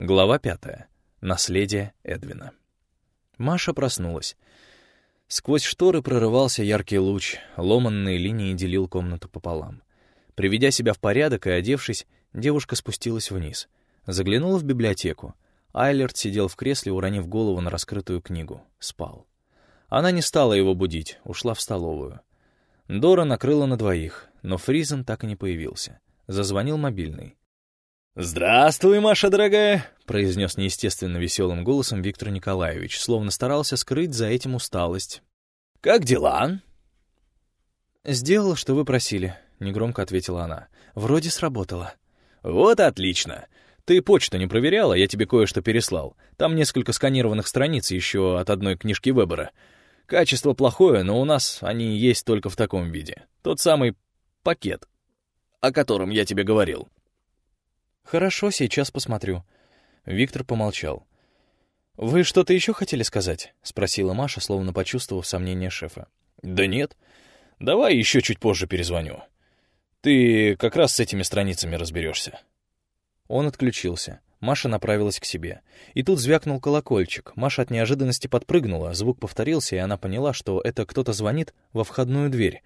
Глава пятая. Наследие Эдвина. Маша проснулась. Сквозь шторы прорывался яркий луч, ломанные линии делил комнату пополам. Приведя себя в порядок и одевшись, девушка спустилась вниз. Заглянула в библиотеку. Айлерт сидел в кресле, уронив голову на раскрытую книгу. Спал. Она не стала его будить, ушла в столовую. Дора накрыла на двоих, но Фризен так и не появился. Зазвонил мобильный. «Здравствуй, Маша дорогая!» — произнес неестественно веселым голосом Виктор Николаевич, словно старался скрыть за этим усталость. «Как дела?» «Сделала, что вы просили», — негромко ответила она. «Вроде сработало». «Вот отлично! Ты почту не проверяла, я тебе кое-что переслал. Там несколько сканированных страниц еще от одной книжки Вебера. Качество плохое, но у нас они есть только в таком виде. Тот самый пакет, о котором я тебе говорил». «Хорошо, сейчас посмотрю». Виктор помолчал. «Вы что-то еще хотели сказать?» — спросила Маша, словно почувствовав сомнение шефа. «Да нет. Давай еще чуть позже перезвоню. Ты как раз с этими страницами разберешься». Он отключился. Маша направилась к себе. И тут звякнул колокольчик. Маша от неожиданности подпрыгнула, звук повторился, и она поняла, что это кто-то звонит во входную дверь.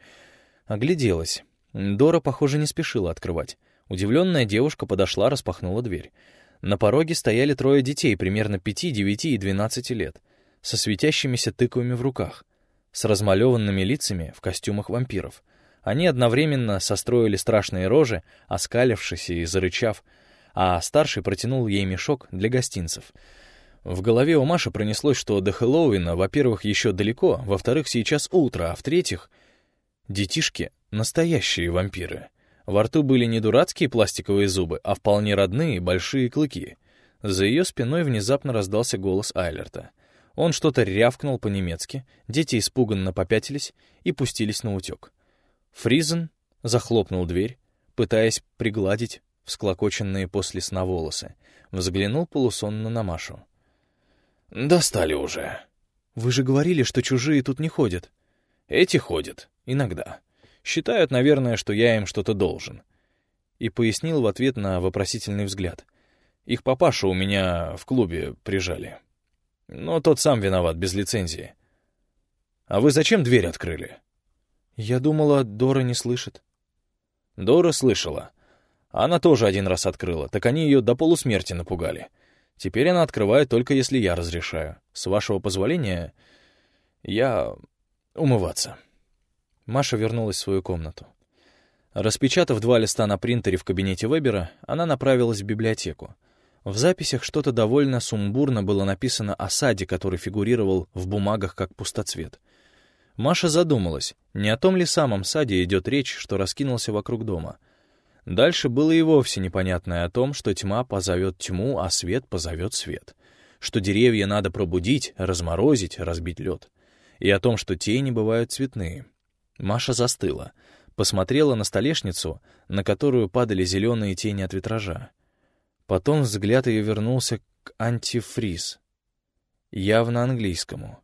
Огляделась. Дора, похоже, не спешила открывать. Удивленная девушка подошла, распахнула дверь. На пороге стояли трое детей, примерно пяти, девяти и двенадцати лет, со светящимися тыквами в руках, с размалеванными лицами в костюмах вампиров. Они одновременно состроили страшные рожи, оскалившись и зарычав, а старший протянул ей мешок для гостинцев. В голове у Маши пронеслось, что до Хэллоуина, во-первых, еще далеко, во-вторых, сейчас утро, а в-третьих, детишки — настоящие вампиры. Во рту были не дурацкие пластиковые зубы, а вполне родные большие клыки. За ее спиной внезапно раздался голос Айлерта. Он что-то рявкнул по-немецки, дети испуганно попятились и пустились на утек. Фризен захлопнул дверь, пытаясь пригладить всклокоченные после сна волосы. Взглянул полусонно на Машу. «Достали уже». «Вы же говорили, что чужие тут не ходят». «Эти ходят. Иногда. Считают, наверное, что я им что-то должен. И пояснил в ответ на вопросительный взгляд. Их папашу у меня в клубе прижали. Но тот сам виноват, без лицензии. А вы зачем дверь открыли? Я думала, Дора не слышит. Дора слышала. Она тоже один раз открыла, так они ее до полусмерти напугали. Теперь она открывает только если я разрешаю. С вашего позволения, я умываться. Маша вернулась в свою комнату. Распечатав два листа на принтере в кабинете Вебера, она направилась в библиотеку. В записях что-то довольно сумбурно было написано о саде, который фигурировал в бумагах как пустоцвет. Маша задумалась, не о том ли самом саде идет речь, что раскинулся вокруг дома. Дальше было и вовсе непонятное о том, что тьма позовет тьму, а свет позовет свет. Что деревья надо пробудить, разморозить, разбить лед. И о том, что тени бывают цветные. Маша застыла, посмотрела на столешницу, на которую падали зеленые тени от витража. Потом взгляд ее вернулся к антифриз, явно английскому.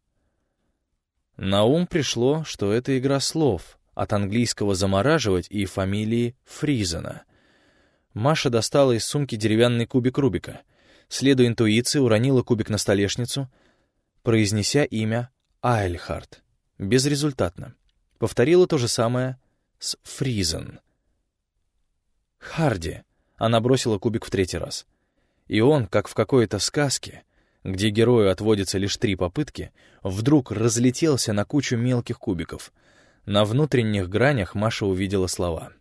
На ум пришло, что это игра слов, от английского «замораживать» и фамилии Фризена. Маша достала из сумки деревянный кубик Рубика. Следуя интуиции, уронила кубик на столешницу, произнеся имя Айльхард. Безрезультатно. Повторила то же самое с Фризен. «Харди!» — она бросила кубик в третий раз. И он, как в какой-то сказке, где герою отводится лишь три попытки, вдруг разлетелся на кучу мелких кубиков. На внутренних гранях Маша увидела слова.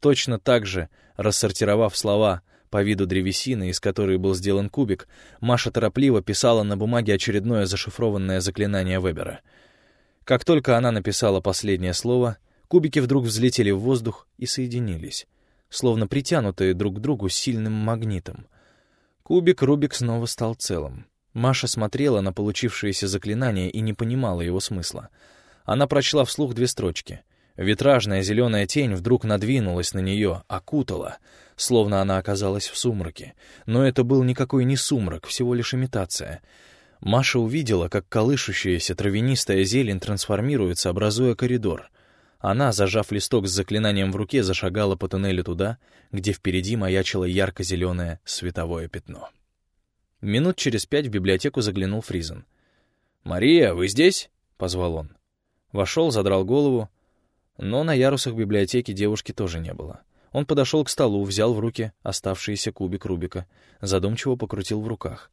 Точно так же, рассортировав слова по виду древесины, из которой был сделан кубик, Маша торопливо писала на бумаге очередное зашифрованное заклинание Вебера — как только она написала последнее слово, кубики вдруг взлетели в воздух и соединились, словно притянутые друг к другу сильным магнитом. Кубик Рубик снова стал целым. Маша смотрела на получившееся заклинание и не понимала его смысла. Она прочла вслух две строчки. Витражная зеленая тень вдруг надвинулась на нее, окутала, словно она оказалась в сумраке. Но это был никакой не сумрак, всего лишь имитация — Маша увидела, как колышущаяся травянистая зелень трансформируется, образуя коридор. Она, зажав листок с заклинанием в руке, зашагала по туннелю туда, где впереди маячило ярко-зеленое световое пятно. Минут через пять в библиотеку заглянул Фризен. «Мария, вы здесь?» — позвал он. Вошел, задрал голову, но на ярусах библиотеки девушки тоже не было. Он подошел к столу, взял в руки оставшийся кубик Рубика, задумчиво покрутил в руках.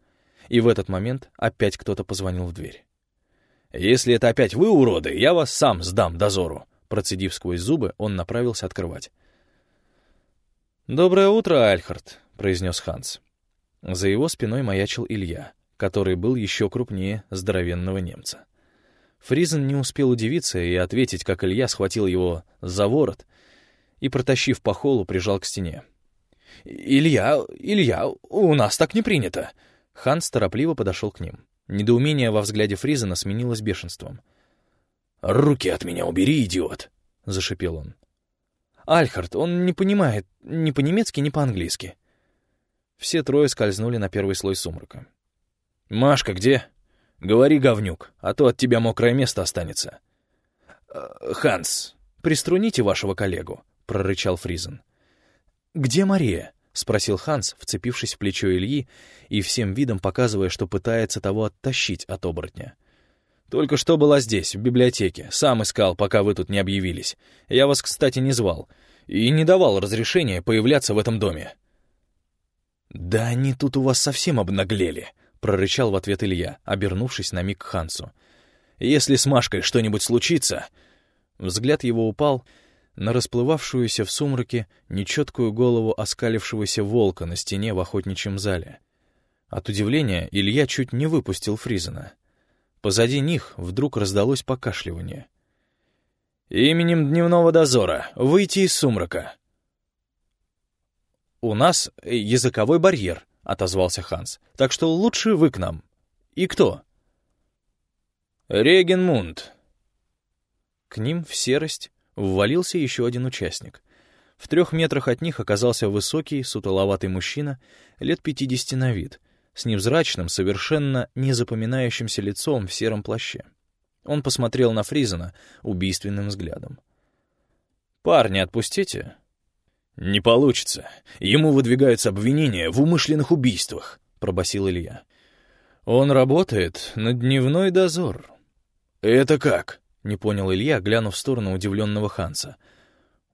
И в этот момент опять кто-то позвонил в дверь. «Если это опять вы, уроды, я вас сам сдам дозору!» Процедив сквозь зубы, он направился открывать. «Доброе утро, Альхард», — произнес Ханс. За его спиной маячил Илья, который был еще крупнее здоровенного немца. Фризен не успел удивиться и ответить, как Илья схватил его за ворот и, протащив по холу, прижал к стене. «Илья, Илья, у нас так не принято!» Ханс торопливо подошел к ним. Недоумение во взгляде Фризена сменилось бешенством. «Руки от меня убери, идиот!» — зашипел он. «Альхард, он не понимает ни по-немецки, ни по-английски». Все трое скользнули на первый слой сумрака. «Машка где?» «Говори, говнюк, а то от тебя мокрое место останется». «Э, «Ханс, приструните вашего коллегу», — прорычал Фризен. «Где Мария?» — спросил Ханс, вцепившись в плечо Ильи и всем видом показывая, что пытается того оттащить от оборотня. «Только что была здесь, в библиотеке. Сам искал, пока вы тут не объявились. Я вас, кстати, не звал. И не давал разрешения появляться в этом доме». «Да они тут у вас совсем обнаглели», — прорычал в ответ Илья, обернувшись на миг к Хансу. «Если с Машкой что-нибудь случится...» Взгляд его упал на расплывавшуюся в сумраке нечеткую голову оскалившегося волка на стене в охотничьем зале. От удивления Илья чуть не выпустил Фризена. Позади них вдруг раздалось покашливание. «Именем дневного дозора выйти из сумрака!» «У нас языковой барьер», — отозвался Ханс. «Так что лучше вы к нам». «И кто?» «Регенмунд». К ним в серость ввалился еще один участник. В трех метрах от них оказался высокий, сутуловатый мужчина, лет пятидесяти на вид, с невзрачным, совершенно незапоминающимся лицом в сером плаще. Он посмотрел на Фризена убийственным взглядом. «Парни, отпустите?» «Не получится. Ему выдвигаются обвинения в умышленных убийствах», — пробасил Илья. «Он работает на дневной дозор». «Это как?» — не понял Илья, глянув в сторону удивленного Ханса.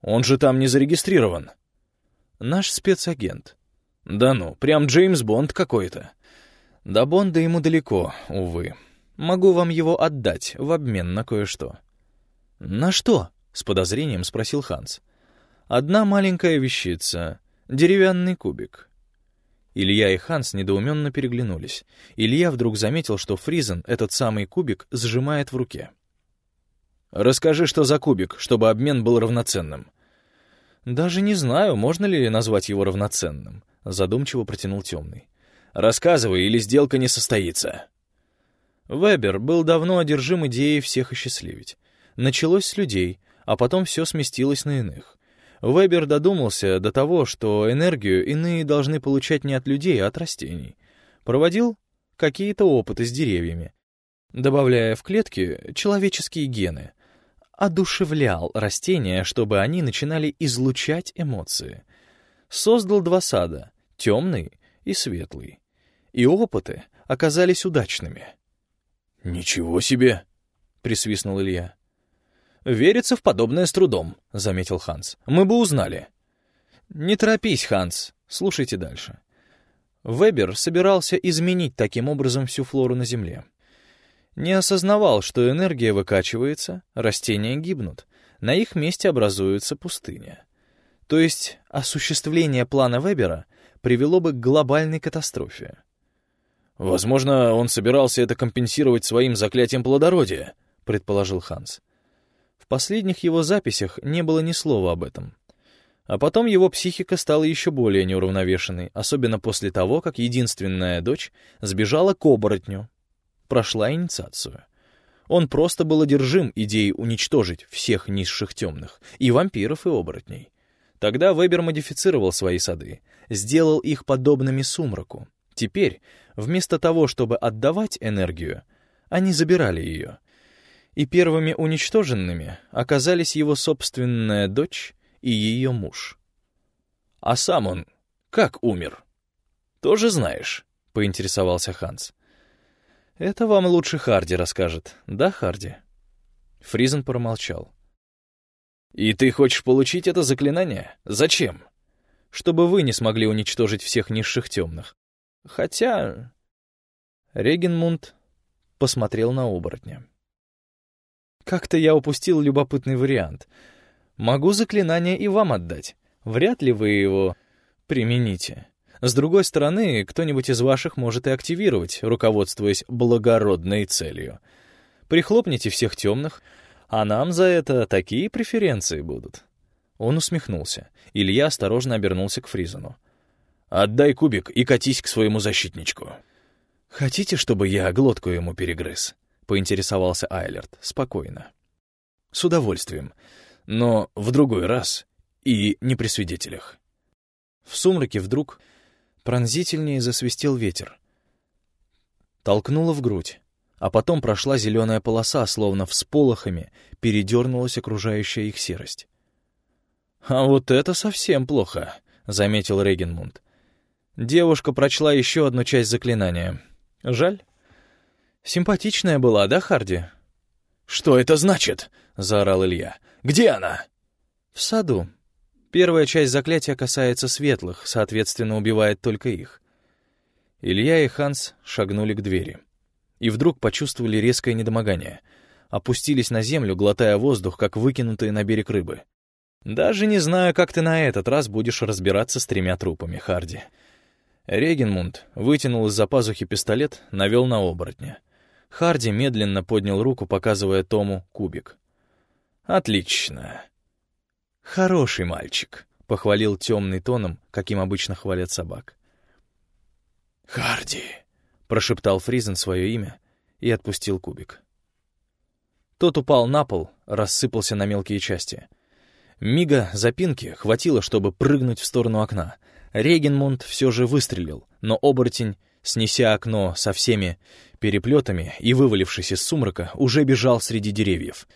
«Он же там не зарегистрирован». «Наш спецагент». «Да ну, прям Джеймс Бонд какой-то». «До Бонда ему далеко, увы. Могу вам его отдать в обмен на кое-что». «На что?» — с подозрением спросил Ханс. Одна маленькая вещица — деревянный кубик. Илья и Ханс недоуменно переглянулись. Илья вдруг заметил, что Фризен этот самый кубик сжимает в руке. «Расскажи, что за кубик, чтобы обмен был равноценным». «Даже не знаю, можно ли назвать его равноценным», — задумчиво протянул темный. «Рассказывай, или сделка не состоится». Вебер был давно одержим идеей всех осчастливить. Началось с людей, а потом все сместилось на иных. Вебер додумался до того, что энергию иные должны получать не от людей, а от растений. Проводил какие-то опыты с деревьями, добавляя в клетки человеческие гены. Одушевлял растения, чтобы они начинали излучать эмоции. Создал два сада — темный и светлый. И опыты оказались удачными. «Ничего себе!» — присвистнул Илья. «Верится в подобное с трудом», — заметил Ханс. «Мы бы узнали». «Не торопись, Ханс. Слушайте дальше». Вебер собирался изменить таким образом всю флору на Земле. Не осознавал, что энергия выкачивается, растения гибнут, на их месте образуется пустыня. То есть осуществление плана Вебера привело бы к глобальной катастрофе. «Возможно, он собирался это компенсировать своим заклятием плодородия», — предположил Ханс. В последних его записях не было ни слова об этом. А потом его психика стала еще более неуравновешенной, особенно после того, как единственная дочь сбежала к оборотню, прошла инициацию. Он просто был одержим идеей уничтожить всех низших темных, и вампиров, и оборотней. Тогда Вебер модифицировал свои сады, сделал их подобными сумраку. Теперь, вместо того, чтобы отдавать энергию, они забирали ее, и первыми уничтоженными оказались его собственная дочь и ее муж. А сам он как умер? Тоже знаешь? поинтересовался Ханс. «Это вам лучше Харди расскажет, да, Харди?» Фризен промолчал. «И ты хочешь получить это заклинание? Зачем?» «Чтобы вы не смогли уничтожить всех низших темных. Хотя...» Регенмунд посмотрел на оборотня. «Как-то я упустил любопытный вариант. Могу заклинание и вам отдать. Вряд ли вы его примените. С другой стороны, кто-нибудь из ваших может и активировать, руководствуясь благородной целью. Прихлопните всех темных, а нам за это такие преференции будут». Он усмехнулся. Илья осторожно обернулся к Фризану. «Отдай кубик и катись к своему защитничку». «Хотите, чтобы я глотку ему перегрыз?» — поинтересовался Айлерт спокойно. «С удовольствием, но в другой раз и не при свидетелях». В сумраке вдруг пронзительнее засвистел ветер. Толкнуло в грудь, а потом прошла зеленая полоса, словно всполохами передернулась окружающая их серость. «А вот это совсем плохо», — заметил Регенмунд. Девушка прочла еще одну часть заклинания. «Жаль». «Симпатичная была, да, Харди?» «Что это значит?» — заорал Илья. «Где она?» «В саду. Первая часть заклятия касается светлых, соответственно, убивает только их». Илья и Ханс шагнули к двери и вдруг почувствовали резкое недомогание. Опустились на землю, глотая воздух, как выкинутые на берег рыбы. «Даже не знаю, как ты на этот раз будешь разбираться с тремя трупами, Харди». Регенмунд вытянул из-за пазухи пистолет, навел на оборотня. Харди медленно поднял руку, показывая Тому кубик. «Отлично». «Хороший мальчик», — похвалил темный тоном, каким обычно хвалят собак. «Харди», прошептал Фризен свое имя и отпустил кубик. Тот упал на пол, рассыпался на мелкие части. Мига запинки хватило, чтобы прыгнуть в сторону окна. Регенмунд все же выстрелил, но оборотень, снеся окно со всеми переплетами и вывалившись из сумрака, уже бежал среди деревьев.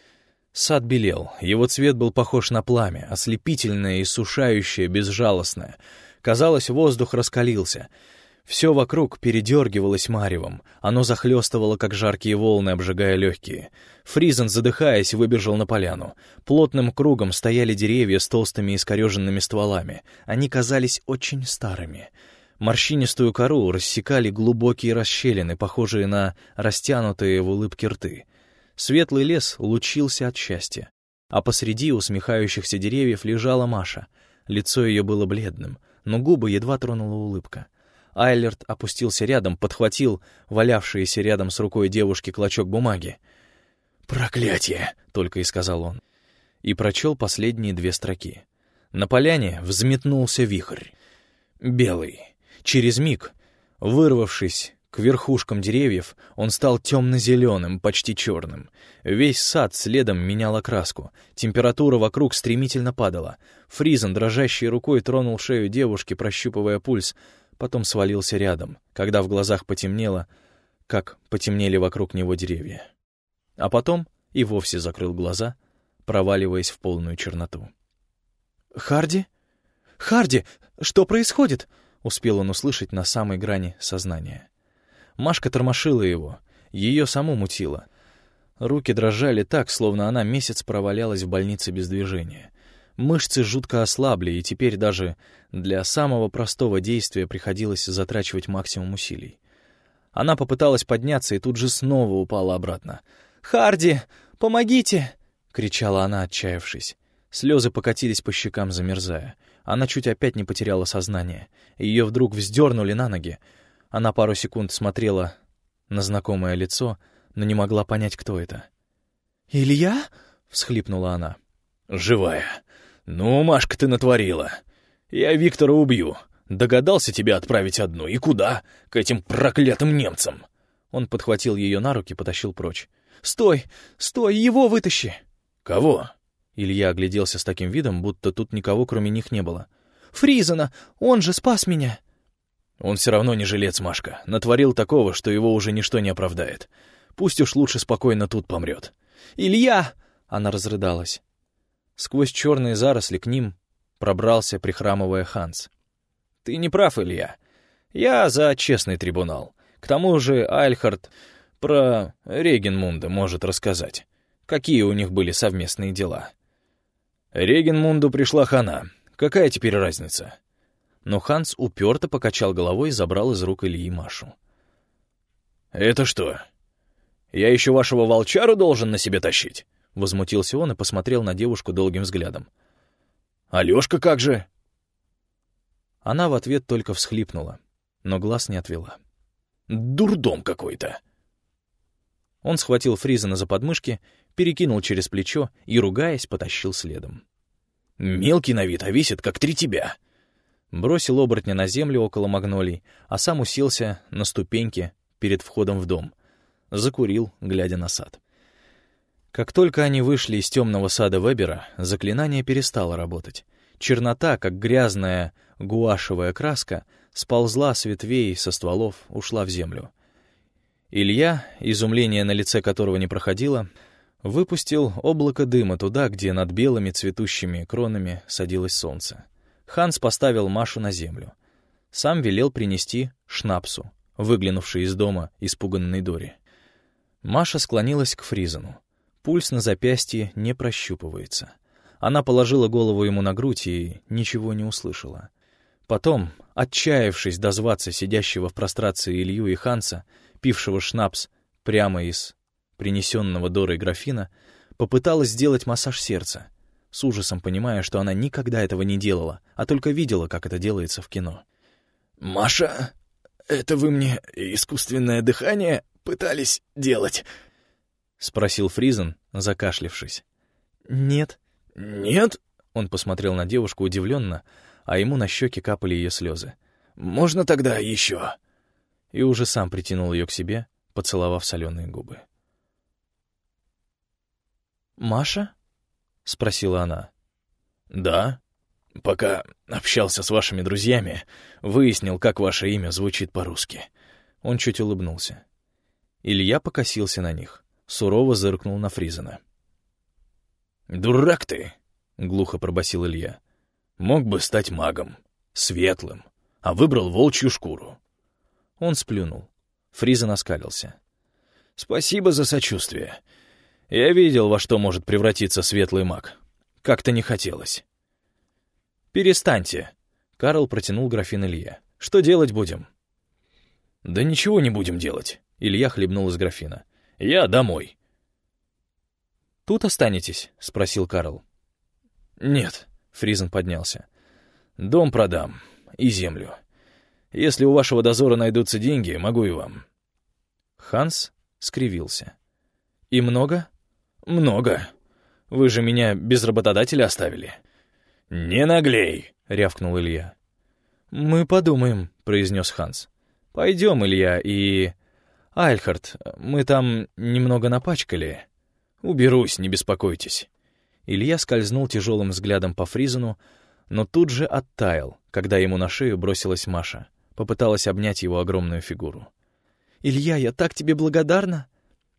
Сад белел, его цвет был похож на пламя, ослепительное и сушающее, безжалостное. Казалось, воздух раскалился — все вокруг передергивалось маревом, оно захлестывало, как жаркие волны, обжигая легкие. Фризен, задыхаясь, выбежал на поляну. Плотным кругом стояли деревья с толстыми искореженными стволами. Они казались очень старыми. Морщинистую кору рассекали глубокие расщелины, похожие на растянутые в улыбке рты. Светлый лес лучился от счастья. А посреди усмехающихся деревьев лежала Маша. Лицо ее было бледным, но губы едва тронула улыбка. Айлерт опустился рядом, подхватил валявшийся рядом с рукой девушки клочок бумаги. «Проклятие!» — только и сказал он. И прочел последние две строки. На поляне взметнулся вихрь. Белый. Через миг, вырвавшись к верхушкам деревьев, он стал темно-зеленым, почти черным. Весь сад следом менял окраску. Температура вокруг стремительно падала. Фризен, дрожащей рукой, тронул шею девушки, прощупывая пульс, потом свалился рядом, когда в глазах потемнело, как потемнели вокруг него деревья. А потом и вовсе закрыл глаза, проваливаясь в полную черноту. «Харди? Харди, что происходит?» — успел он услышать на самой грани сознания. Машка тормошила его, ее саму мутило. Руки дрожали так, словно она месяц провалялась в больнице без движения. Мышцы жутко ослабли, и теперь даже для самого простого действия приходилось затрачивать максимум усилий. Она попыталась подняться и тут же снова упала обратно. «Харди, помогите!» — кричала она, отчаявшись. Слезы покатились по щекам, замерзая. Она чуть опять не потеряла сознание. Ее вдруг вздернули на ноги. Она пару секунд смотрела на знакомое лицо, но не могла понять, кто это. «Илья?» — всхлипнула она. «Живая!» «Ну, Машка, ты натворила. Я Виктора убью. Догадался тебя отправить одну. И куда? К этим проклятым немцам!» Он подхватил ее на руки, потащил прочь. «Стой! Стой! Его вытащи!» «Кого?» Илья огляделся с таким видом, будто тут никого кроме них не было. «Фризана! Он же спас меня!» «Он все равно не жилец, Машка. Натворил такого, что его уже ничто не оправдает. Пусть уж лучше спокойно тут помрет». «Илья!» — она разрыдалась. Сквозь черные заросли к ним пробрался, прихрамывая Ханс. «Ты не прав, Илья. Я за честный трибунал. К тому же Альхард про Регенмунда может рассказать, какие у них были совместные дела. Регенмунду пришла хана. Какая теперь разница? Но Ханс уперто покачал головой и забрал из рук Ильи Машу. «Это что? Я еще вашего волчару должен на себе тащить?» Возмутился он и посмотрел на девушку долгим взглядом. «Алёшка как же?» Она в ответ только всхлипнула, но глаз не отвела. «Дурдом какой-то!» Он схватил Фризена за подмышки, перекинул через плечо и, ругаясь, потащил следом. «Мелкий на вид, а весит, как три тебя!» Бросил оборотня на землю около магнолий, а сам уселся на ступеньки перед входом в дом. Закурил, глядя на сад. Как только они вышли из темного сада Вебера, заклинание перестало работать. Чернота, как грязная гуашевая краска, сползла с ветвей, со стволов, ушла в землю. Илья, изумление на лице которого не проходило, выпустил облако дыма туда, где над белыми цветущими кронами садилось солнце. Ханс поставил Машу на землю. Сам велел принести шнапсу, выглянувшей из дома испуганной Дори. Маша склонилась к Фризену. Пульс на запястье не прощупывается. Она положила голову ему на грудь и ничего не услышала. Потом, отчаявшись дозваться сидящего в прострации Илью и Ханса, пившего шнапс прямо из принесенного Дорой графина, попыталась сделать массаж сердца, с ужасом понимая, что она никогда этого не делала, а только видела, как это делается в кино. «Маша, это вы мне искусственное дыхание пытались делать?» — спросил Фризен, закашлившись. «Нет». «Нет?» — он посмотрел на девушку удивленно, а ему на щеки капали ее слезы. «Можно тогда еще?» И уже сам притянул ее к себе, поцеловав соленые губы. «Маша?» — спросила она. «Да. Пока общался с вашими друзьями, выяснил, как ваше имя звучит по-русски». Он чуть улыбнулся. Илья покосился на них сурово зыркнул на Фризена. «Дурак ты!» — глухо пробасил Илья. «Мог бы стать магом, светлым, а выбрал волчью шкуру». Он сплюнул. Фризен оскалился. «Спасибо за сочувствие. Я видел, во что может превратиться светлый маг. Как-то не хотелось». «Перестаньте!» — Карл протянул графин Илье. «Что делать будем?» «Да ничего не будем делать», — Илья хлебнул из графина. Я домой». «Тут останетесь?» — спросил Карл. «Нет», — Фризен поднялся. «Дом продам и землю. Если у вашего дозора найдутся деньги, могу и вам». Ханс скривился. «И много?» «Много. Вы же меня без работодателя оставили». «Не наглей!» — рявкнул Илья. «Мы подумаем», — произнес Ханс. «Пойдем, Илья, и...» «Альхард, мы там немного напачкали». «Уберусь, не беспокойтесь». Илья скользнул тяжелым взглядом по Фризену, но тут же оттаял, когда ему на шею бросилась Маша. Попыталась обнять его огромную фигуру. «Илья, я так тебе благодарна!»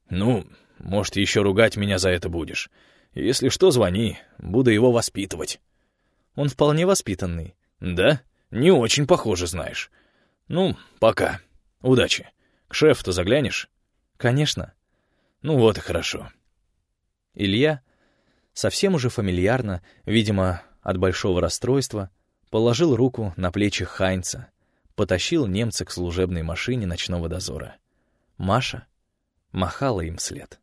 «Ну, может, еще ругать меня за это будешь. Если что, звони, буду его воспитывать». «Он вполне воспитанный». «Да? Не очень похоже, знаешь. Ну, пока. Удачи». К шефу-то заглянешь? Конечно. Ну вот и хорошо. Илья, совсем уже фамильярно, видимо, от большого расстройства, положил руку на плечи Хайнца, потащил немца к служебной машине ночного дозора. Маша махала им след.